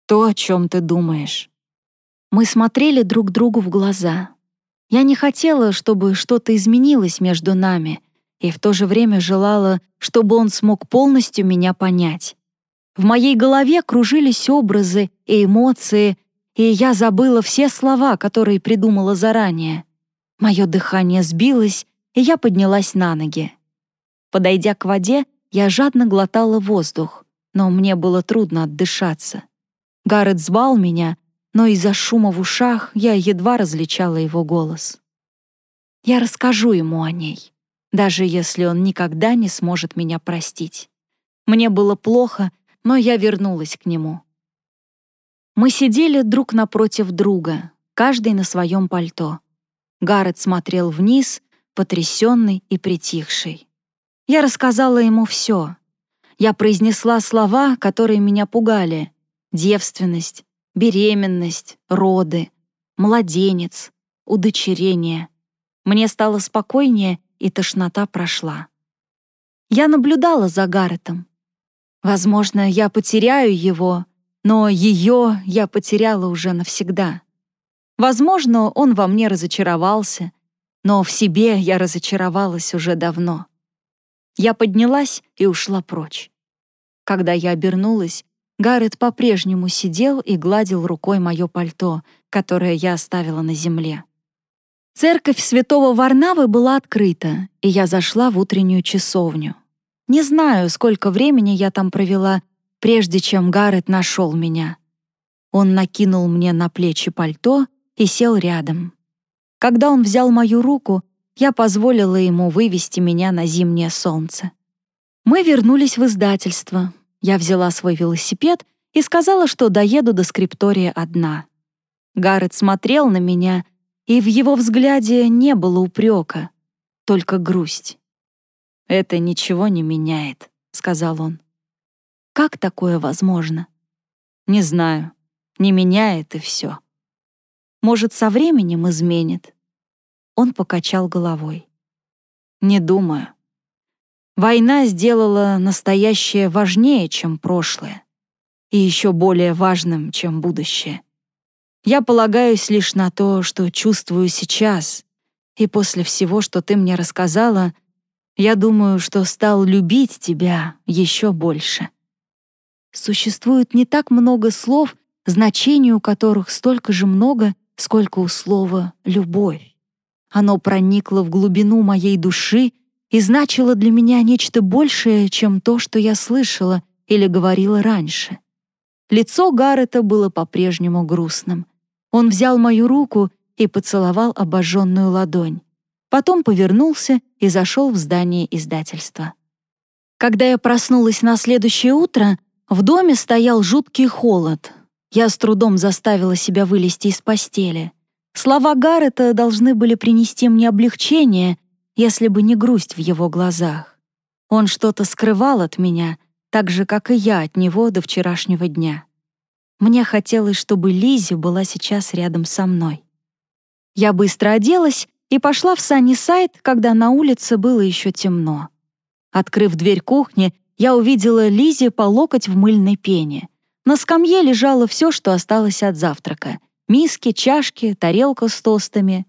Speaker 1: «То, о чем ты думаешь». Мы смотрели друг другу в глаза. Я не хотела, чтобы что-то изменилось между нами, и в то же время желала, чтобы он смог полностью меня понять. В моей голове кружились образы и эмоции, и я забыла все слова, которые придумала заранее. Мое дыхание сбилось, и я поднялась на ноги. Подойдя к воде, я жадно глотала воздух, но мне было трудно отдышаться. Гаррет звал меня, но из-за шума в ушах я едва различала его голос. Я расскажу ему о ней, даже если он никогда не сможет меня простить. Мне было плохо, но я вернулась к нему. Мы сидели друг напротив друга, каждый на своем пальто. Гаррет смотрел вниз, потрясенный и притихший. Я рассказала ему все. Я произнесла слова, которые меня пугали. Девственность, беременность, роды, младенец, удочерение. Мне стало спокойнее, и тошнота прошла. Я наблюдала за Гарретом, Возможно, я потеряю его, но ее я потеряла уже навсегда. Возможно, он во мне разочаровался, но в себе я разочаровалась уже давно. Я поднялась и ушла прочь. Когда я обернулась, Гаррет по-прежнему сидел и гладил рукой мое пальто, которое я оставила на земле. Церковь святого Варнавы была открыта, и я зашла в утреннюю часовню. Не знаю, сколько времени я там провела, прежде чем Гаррет нашел меня. Он накинул мне на плечи пальто и сел рядом. Когда он взял мою руку, я позволила ему вывести меня на зимнее солнце. Мы вернулись в издательство. Я взяла свой велосипед и сказала, что доеду до скриптория одна. Гаррет смотрел на меня, и в его взгляде не было упрека, только грусть. «Это ничего не меняет», — сказал он. «Как такое возможно?» «Не знаю. Не меняет и все. Может, со временем изменит?» Он покачал головой. «Не думаю. Война сделала настоящее важнее, чем прошлое, и еще более важным, чем будущее. Я полагаюсь лишь на то, что чувствую сейчас, и после всего, что ты мне рассказала, я думаю, что стал любить тебя еще больше. Существует не так много слов, значению которых столько же много, сколько у слова «любовь». Оно проникло в глубину моей души и значило для меня нечто большее, чем то, что я слышала или говорила раньше. Лицо Гаррета было по-прежнему грустным. Он взял мою руку и поцеловал обожженную ладонь. Потом повернулся и зашел в здание издательства. Когда я проснулась на следующее утро, в доме стоял жуткий холод. Я с трудом заставила себя вылезти из постели. Слова Гаррета должны были принести мне облегчение, если бы не грусть в его глазах. Он что-то скрывал от меня, так же, как и я от него до вчерашнего дня. Мне хотелось, чтобы Лизи была сейчас рядом со мной. Я быстро оделась и пошла в Саннисайд, когда на улице было еще темно. Открыв дверь кухни, я увидела Лизи по локоть в мыльной пене. На скамье лежало все, что осталось от завтрака. Миски, чашки, тарелка с тостами.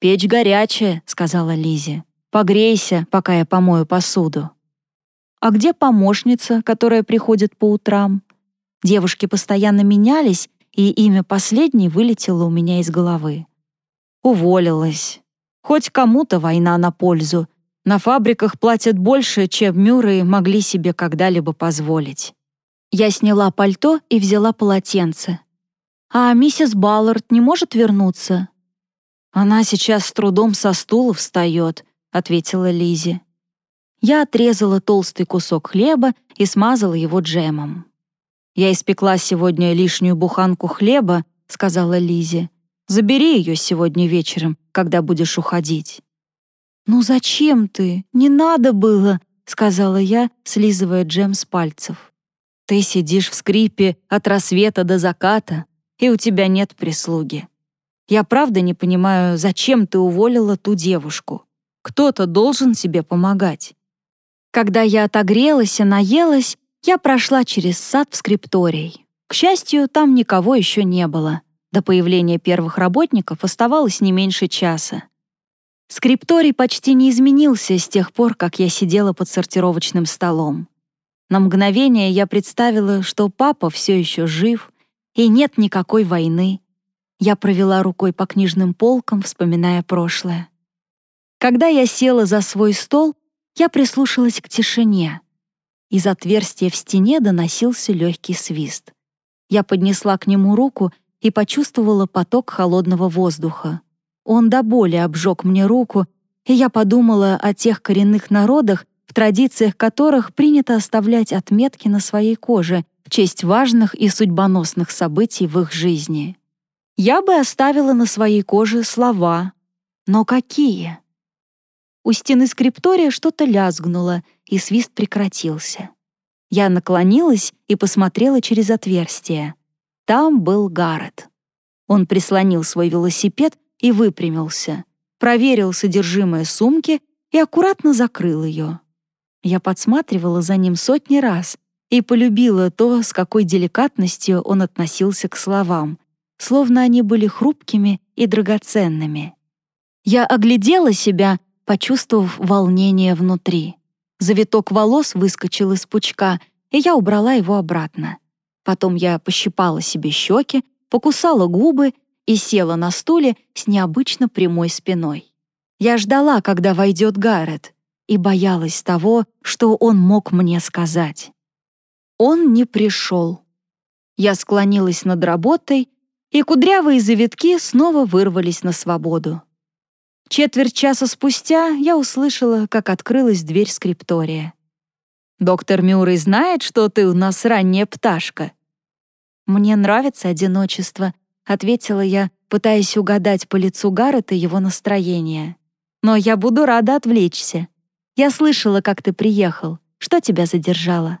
Speaker 1: «Печь горячая», — сказала Лизи. «Погрейся, пока я помою посуду». «А где помощница, которая приходит по утрам?» Девушки постоянно менялись, и имя последней вылетело у меня из головы. Уволилась. Хоть кому-то война на пользу, На фабриках платят больше, чем Мюррей могли себе когда-либо позволить. Я сняла пальто и взяла полотенце. «А миссис Баллард не может вернуться?» «Она сейчас с трудом со стула встает», — ответила Лизи. Я отрезала толстый кусок хлеба и смазала его джемом. «Я испекла сегодня лишнюю буханку хлеба», — сказала Лизи. «Забери ее сегодня вечером, когда будешь уходить». «Ну зачем ты? Не надо было», — сказала я, слизывая джем с пальцев. «Ты сидишь в скрипе от рассвета до заката, и у тебя нет прислуги. Я правда не понимаю, зачем ты уволила ту девушку. Кто-то должен себе помогать». Когда я отогрелась и наелась, я прошла через сад в скрипторий. К счастью, там никого еще не было. До появления первых работников оставалось не меньше часа. Скрипторий почти не изменился с тех пор, как я сидела под сортировочным столом. На мгновение я представила, что папа все еще жив, и нет никакой войны. Я провела рукой по книжным полкам, вспоминая прошлое. Когда я села за свой стол, я прислушалась к тишине. Из отверстия в стене доносился легкий свист. Я поднесла к нему руку и почувствовала поток холодного воздуха. Он до боли обжег мне руку, и я подумала о тех коренных народах, в традициях которых принято оставлять отметки на своей коже в честь важных и судьбоносных событий в их жизни. Я бы оставила на своей коже слова. Но какие? У стены скриптория что-то лязгнуло, и свист прекратился. Я наклонилась и посмотрела через отверстие. Там был Гаррет. Он прислонил свой велосипед и выпрямился, проверил содержимое сумки и аккуратно закрыл ее. Я подсматривала за ним сотни раз и полюбила то, с какой деликатностью он относился к словам, словно они были хрупкими и драгоценными. Я оглядела себя почувствовав волнение внутри. Завиток волос выскочил из пучка, и я убрала его обратно. Потом я пощипала себе щеки, покусала губы и села на стуле с необычно прямой спиной. Я ждала, когда войдет Гаррет, и боялась того, что он мог мне сказать. Он не пришел. Я склонилась над работой, и кудрявые завитки снова вырвались на свободу. Четверть часа спустя я услышала, как открылась дверь скриптория. «Доктор Мюррей знает, что ты у нас ранняя пташка?» «Мне нравится одиночество», — ответила я, пытаясь угадать по лицу Гаррета его настроение. «Но я буду рада отвлечься. Я слышала, как ты приехал. Что тебя задержало?»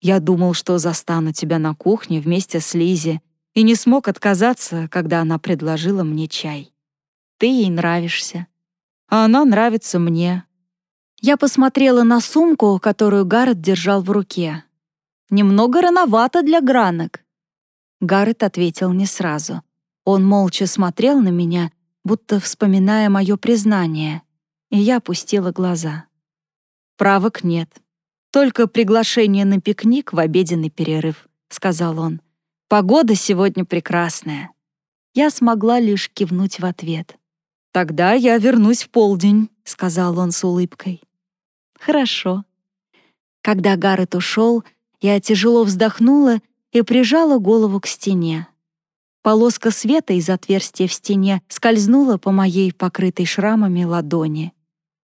Speaker 1: «Я думал, что застану тебя на кухне вместе с Лизи, и не смог отказаться, когда она предложила мне чай». Ты ей нравишься. А она нравится мне. Я посмотрела на сумку, которую Гаррет держал в руке. Немного рановато для гранок. Гаррет ответил не сразу. Он молча смотрел на меня, будто вспоминая мое признание, и я опустила глаза. «Правок нет. Только приглашение на пикник в обеденный перерыв», — сказал он. «Погода сегодня прекрасная». Я смогла лишь кивнуть в ответ. «Тогда я вернусь в полдень», — сказал он с улыбкой. «Хорошо». Когда Гаррет ушел, я тяжело вздохнула и прижала голову к стене. Полоска света из отверстия в стене скользнула по моей покрытой шрамами ладони.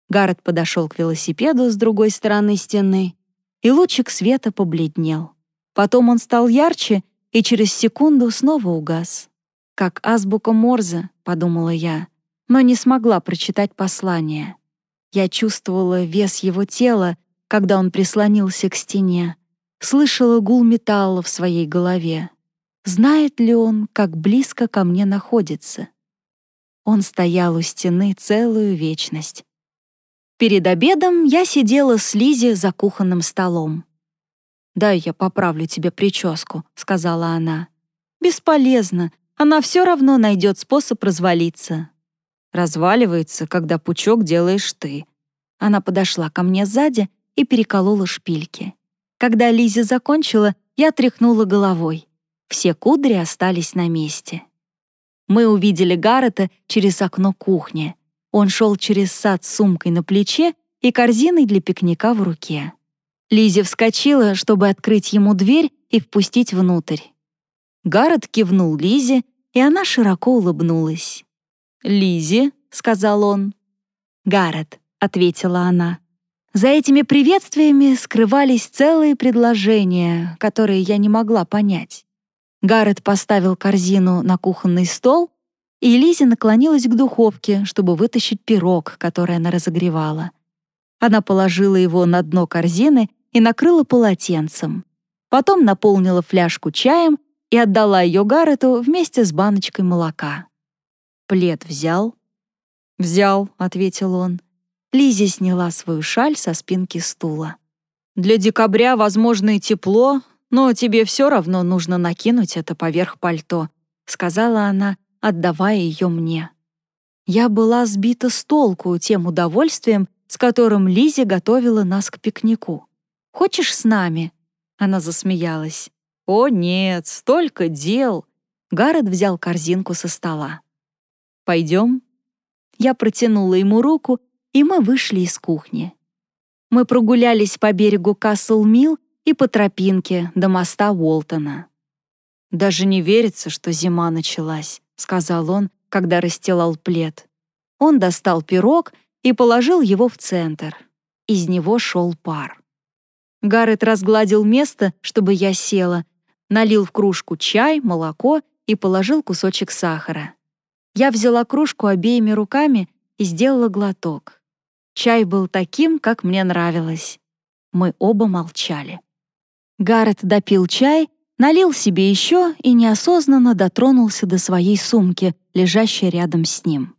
Speaker 1: Гаррет подошел к велосипеду с другой стороны стены, и лучик света побледнел. Потом он стал ярче и через секунду снова угас. «Как азбука Морзе», — подумала я, но не смогла прочитать послание. Я чувствовала вес его тела, когда он прислонился к стене, слышала гул металла в своей голове. Знает ли он, как близко ко мне находится? Он стоял у стены целую вечность. Перед обедом я сидела с Лизи за кухонным столом. «Дай я поправлю тебе прическу», — сказала она. «Бесполезно, она все равно найдет способ развалиться разваливается, когда пучок делаешь ты». Она подошла ко мне сзади и переколола шпильки. Когда Лизи закончила, я тряхнула головой. Все кудри остались на месте. Мы увидели Гаррета через окно кухни. Он шел через сад с сумкой на плече и корзиной для пикника в руке. Лизи вскочила, чтобы открыть ему дверь и впустить внутрь. Гаррет кивнул Лизе, и она широко улыбнулась. «Лизи», — сказал он. «Гаррет», — ответила она. За этими приветствиями скрывались целые предложения, которые я не могла понять. Гаррет поставил корзину на кухонный стол, и Лизи наклонилась к духовке, чтобы вытащить пирог, который она разогревала. Она положила его на дно корзины и накрыла полотенцем. Потом наполнила фляжку чаем и отдала ее Гаррету вместе с баночкой молока. «Плед взял?» «Взял», — ответил он. Лизи сняла свою шаль со спинки стула. «Для декабря, возможно, и тепло, но тебе все равно нужно накинуть это поверх пальто», — сказала она, отдавая ее мне. Я была сбита с толку тем удовольствием, с которым Лизи готовила нас к пикнику. «Хочешь с нами?» Она засмеялась. «О, нет, столько дел!» Гаррет взял корзинку со стола. «Пойдем?» Я протянула ему руку, и мы вышли из кухни. Мы прогулялись по берегу Касл-Милл и по тропинке до моста Уолтона. «Даже не верится, что зима началась», — сказал он, когда расстилал плед. Он достал пирог и положил его в центр. Из него шел пар. Гаррет разгладил место, чтобы я села, налил в кружку чай, молоко и положил кусочек сахара. Я взяла кружку обеими руками и сделала глоток. Чай был таким, как мне нравилось. Мы оба молчали. Гаррет допил чай, налил себе еще и неосознанно дотронулся до своей сумки, лежащей рядом с ним.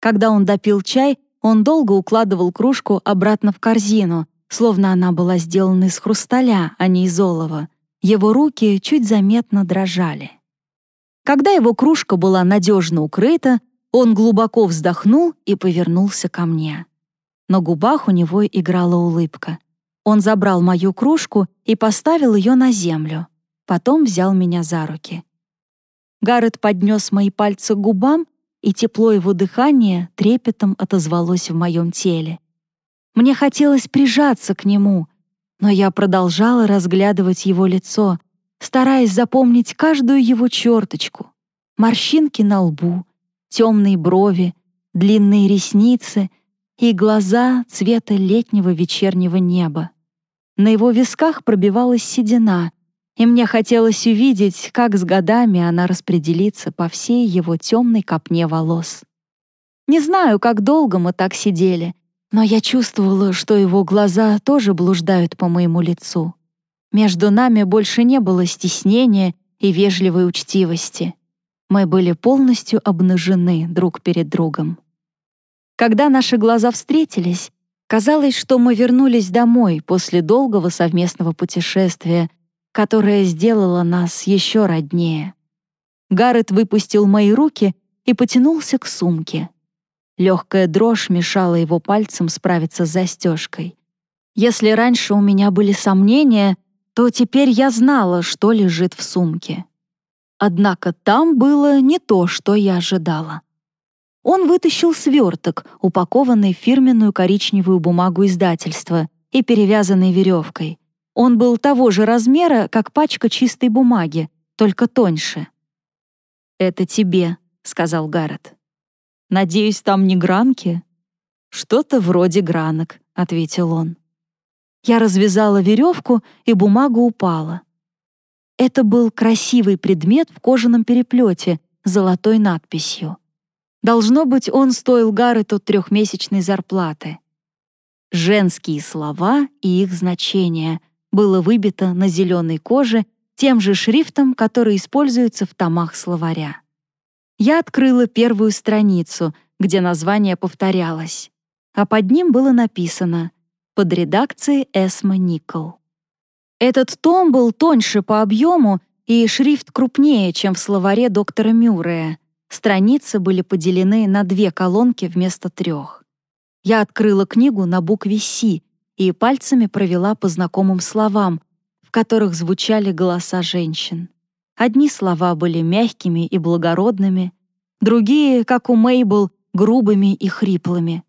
Speaker 1: Когда он допил чай, он долго укладывал кружку обратно в корзину, словно она была сделана из хрусталя, а не из олова. Его руки чуть заметно дрожали. Когда его кружка была надежно укрыта, он глубоко вздохнул и повернулся ко мне. На губах у него играла улыбка. Он забрал мою кружку и поставил ее на землю. Потом взял меня за руки. Гаррет поднес мои пальцы к губам, и тепло его дыхания трепетом отозвалось в моем теле. Мне хотелось прижаться к нему, но я продолжала разглядывать его лицо, стараясь запомнить каждую его черточку. Морщинки на лбу, темные брови, длинные ресницы и глаза цвета летнего вечернего неба. На его висках пробивалась седина, и мне хотелось увидеть, как с годами она распределится по всей его темной копне волос. Не знаю, как долго мы так сидели, но я чувствовала, что его глаза тоже блуждают по моему лицу. Между нами больше не было стеснения и вежливой учтивости. Мы были полностью обнажены друг перед другом. Когда наши глаза встретились, казалось, что мы вернулись домой после долгого совместного путешествия, которое сделало нас еще роднее. Гаррет выпустил мои руки и потянулся к сумке. Легкая дрожь мешала его пальцам справиться с застежкой. Если раньше у меня были сомнения, то теперь я знала, что лежит в сумке. Однако там было не то, что я ожидала. Он вытащил сверток, упакованный в фирменную коричневую бумагу издательства и перевязанный веревкой. Он был того же размера, как пачка чистой бумаги, только тоньше. «Это тебе», — сказал Гаррет. Надеюсь, там не гранки?» «Что-то вроде гранок», — ответил он. Я развязала веревку, и бумага упала. Это был красивый предмет в кожаном переплете с золотой надписью. Должно быть, он стоил Гаррету трехмесячной зарплаты. «Женские слова и их значения» было выбито на зеленой коже тем же шрифтом, который используется в томах словаря. Я открыла первую страницу, где название повторялось, а под ним было написано «Под редакцией Эсма Никол». Этот том был тоньше по объему и шрифт крупнее, чем в словаре доктора Мюррея. Страницы были поделены на две колонки вместо трех. Я открыла книгу на букве «Си» и пальцами провела по знакомым словам, в которых звучали голоса женщин. Одни слова были мягкими и благородными, другие, как у Мейбл, грубыми и хриплыми.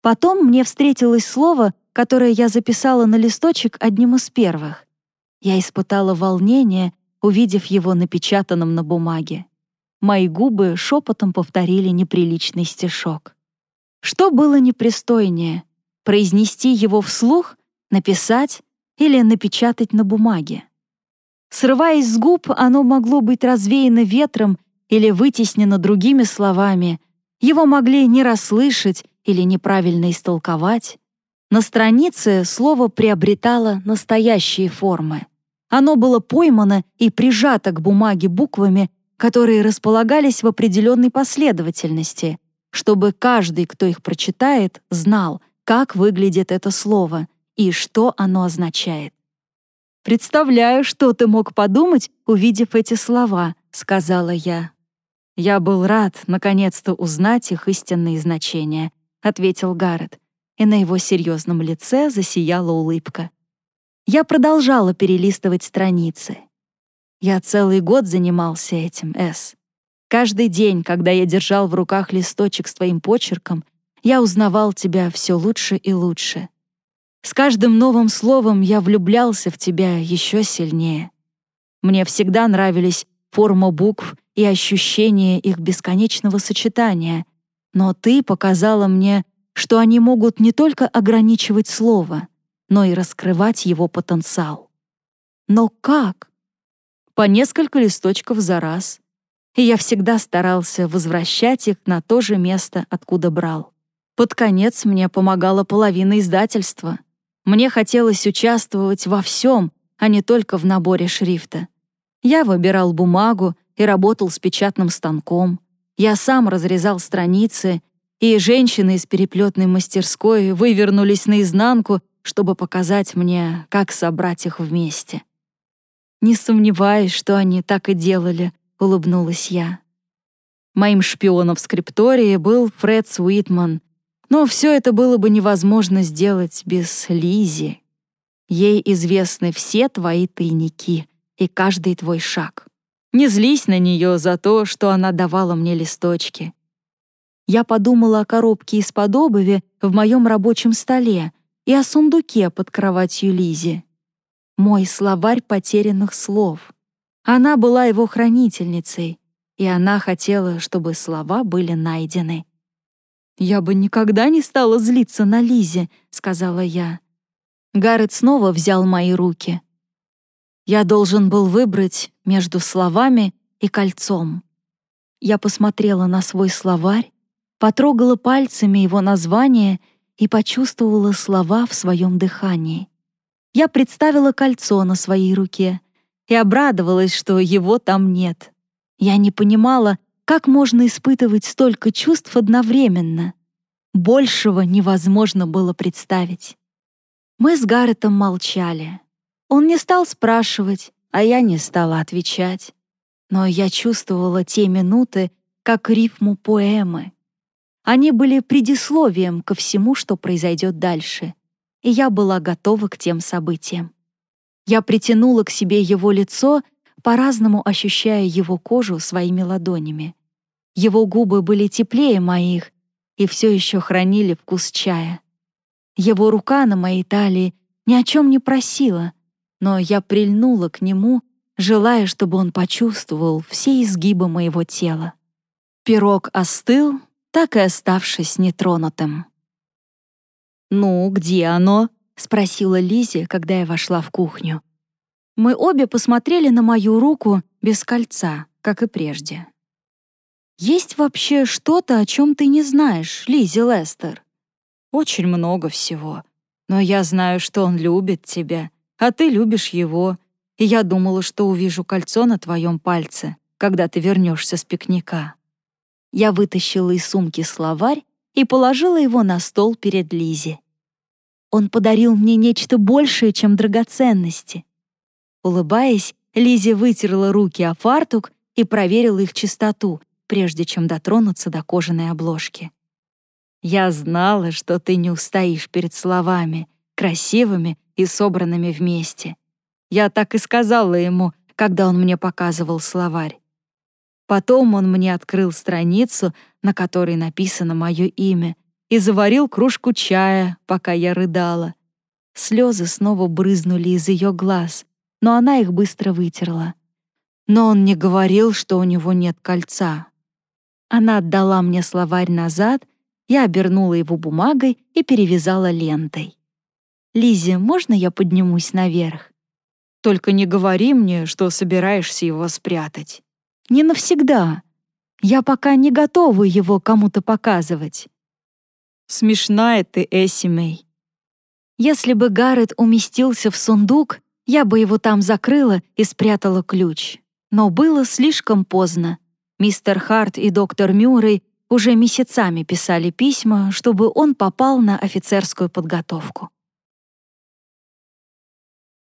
Speaker 1: Потом мне встретилось слово, которое я записала на листочек одним из первых. Я испытала волнение, увидев его напечатанным на бумаге. Мои губы шепотом повторили неприличный стишок. Что было непристойнее — произнести его вслух, написать или напечатать на бумаге? Срываясь с губ, оно могло быть развеяно ветром или вытеснено другими словами, его могли не расслышать или неправильно истолковать. На странице слово приобретало настоящие формы. Оно было поймано и прижато к бумаге буквами, которые располагались в определенной последовательности, чтобы каждый, кто их прочитает, знал, как выглядит это слово и что оно означает. «Представляю, что ты мог подумать, увидев эти слова», — сказала я. «Я был рад, наконец-то, узнать их истинные значения», — ответил Гаррет, и на его серьезном лице засияла улыбка. Я продолжала перелистывать страницы. Я целый год занимался этим, Эс. Каждый день, когда я держал в руках листочек с твоим почерком, я узнавал тебя все лучше и лучше. С каждым новым словом я влюблялся в тебя еще сильнее. Мне всегда нравились форма букв и ощущение их бесконечного сочетания, но ты показала мне, что они могут не только ограничивать слово, но и раскрывать его потенциал. Но как? По несколько листочков за раз. И я всегда старался возвращать их на то же место, откуда брал. Под конец мне помогала половина издательства. Мне хотелось участвовать во всем, а не только в наборе шрифта. Я выбирал бумагу и работал с печатным станком. Я сам разрезал страницы, и женщины из переплетной мастерской вывернулись наизнанку, чтобы показать мне, как собрать их вместе. «Не сомневаюсь, что они так и делали», — улыбнулась я. Моим шпионом в скриптории был Фред Суитман, но все это было бы невозможно сделать без Лизи. Ей известны все твои тайники и каждый твой шаг. Не злись на нее за то, что она давала мне листочки. Я подумала о коробке из-под обуви в моем рабочем столе и о сундуке под кроватью Лизи. Мой словарь потерянных слов. Она была его хранительницей, и она хотела, чтобы слова были найдены. «Я бы никогда не стала злиться на Лизе», — сказала я. Гаррет снова взял мои руки. Я должен был выбрать между словами и кольцом. Я посмотрела на свой словарь, потрогала пальцами его название и почувствовала слова в своем дыхании. Я представила кольцо на своей руке и обрадовалась, что его там нет. Я не понимала, как можно испытывать столько чувств одновременно. Большего невозможно было представить. Мы с Гарретом молчали. Он не стал спрашивать, а я не стала отвечать. Но я чувствовала те минуты, как рифму поэмы. Они были предисловием ко всему, что произойдет дальше, и я была готова к тем событиям. Я притянула к себе его лицо, по-разному ощущая его кожу своими ладонями. Его губы были теплее моих и все еще хранили вкус чая. Его рука на моей талии ни о чем не просила, но я прильнула к нему, желая, чтобы он почувствовал все изгибы моего тела. Пирог остыл, так и оставшись нетронутым. «Ну, где оно?» — спросила Лизи, когда я вошла в кухню. Мы обе посмотрели на мою руку без кольца, как и прежде. «Есть вообще что-то, о чем ты не знаешь, Лизи Лестер?» «Очень много всего. Но я знаю, что он любит тебя, а ты любишь его, и я думала, что увижу кольцо на твоем пальце, когда ты вернешься с пикника». Я вытащила из сумки словарь и положила его на стол перед Лизи. Он подарил мне нечто большее, чем драгоценности. Улыбаясь, Лизи вытерла руки о фартук и проверила их чистоту, прежде чем дотронуться до кожаной обложки. «Я знала, что ты не устоишь перед словами, красивыми и собранными вместе. Я так и сказала ему, когда он мне показывал словарь. Потом он мне открыл страницу, на которой написано мое имя, и заварил кружку чая, пока я рыдала. Слезы снова брызнули из ее глаз, но она их быстро вытерла. Но он не говорил, что у него нет кольца. Она отдала мне словарь назад, я обернула его бумагой и перевязала лентой. «Лиззи, можно я поднимусь наверх?» «Только не говори мне, что собираешься его спрятать». «Не навсегда. Я пока не готова его кому-то показывать».
Speaker 2: «Смешная ты, Эсси
Speaker 1: Если бы Гаррет уместился в сундук, я бы его там закрыла и спрятала ключ. Но было слишком поздно. Мистер Харт и доктор Мюррей уже месяцами писали письма, чтобы он попал на офицерскую подготовку.